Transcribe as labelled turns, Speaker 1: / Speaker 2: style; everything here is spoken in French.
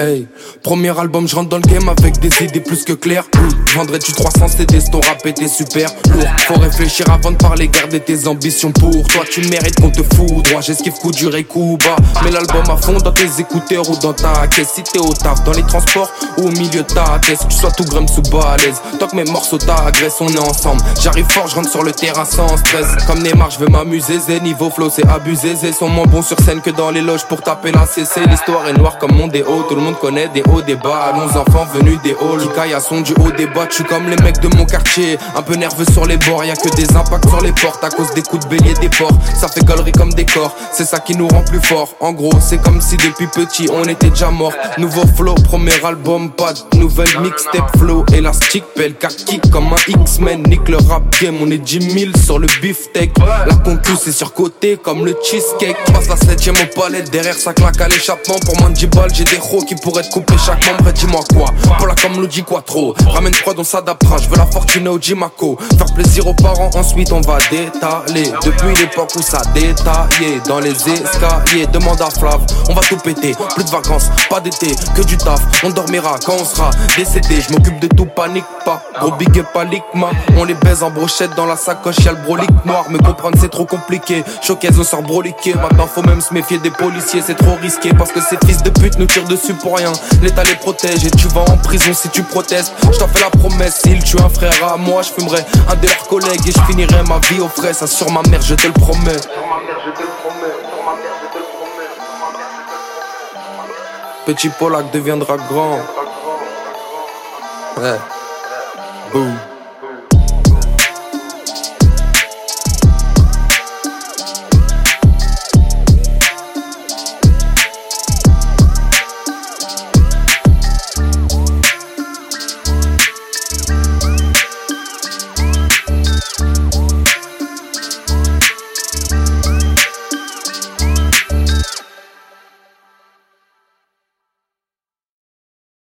Speaker 1: Hey, premier album, je rentre dans le game avec des idées plus que claires. Vendrais-tu 300 CD, ton rap était super lourd. Faut réfléchir avant de parler, garder tes ambitions pour toi. Tu mérites qu'on te fout droit. J'esquive coup dur et coup bas. Mets l'album à fond dans tes écouteurs ou dans ta caisse. Si t'es au taf, dans les transports ou au milieu de ta tête. Que tu sois tout grum sous balèze. Tant que mes morceaux t'agressent, on est ensemble. J'arrive fort, je rentre sur le terrain sans stress. Comme Neymar, je veux m'amuser. Zé, niveau flow, c'est abusé. Zé sont moins bons sur scène que dans les loges pour taper la CC. L'histoire est noire comme mon déo. Connaît des hauts, des bas. Nos enfants venus des halls. Qui à son du haut des bas. Je suis comme les mecs de mon quartier. Un peu nerveux sur les bords. Y'a que des impacts sur les portes à cause des coups de bélier des porcs. Ça fait galerie comme des corps. C'est ça qui nous rend plus forts. En gros, c'est comme si depuis petit on était déjà mort. Nouveau flow, premier album, pas de nouvelle mixtape flow. Élastique, pelle, kick comme un X-Men. Nick le rap game, on est 10 000 sur le beefsteak. La concu c'est surcoté comme le cheesecake. Passe la septième au palais, derrière ça claque à l'échappement. Pour moins de 10 balles, j'ai des ros qui pourraient te couper chaque membre. Dis-moi quoi, pour la comme dit quoi trop. Ramène quoi on s'adaptera. Je veux la fortune au Jimaco. Faire plaisir aux parents, ensuite on va détaler. Depuis l'époque où ça détaillait dans les escaliers. Demande à Flav, on va tout péter. Plus de vacances, pas d'été, que du taf. On dormira quand on sera décédé. Je m'occupe de tout, panique pas. Gros big et palikma. On les baise en brochette dans la sacoche, y'a le brolique noir. Me comprendre c'est trop compliqué. Choquaise, on sort broliqué. Maintenant faut même se méfier des policiers, c'est trop risqué. Parce que ces fils de pute nous tirent dessus pour rien. L'État les protège et tu vas en prison si tu protestes. Je t'en fais la promesse, s'il tue un frère à moi, je fumerai un de leurs collègues et je finirai ma vie au frais. Ça sur ma mère, je te le promets. Petit Polak deviendra grand. Ouais.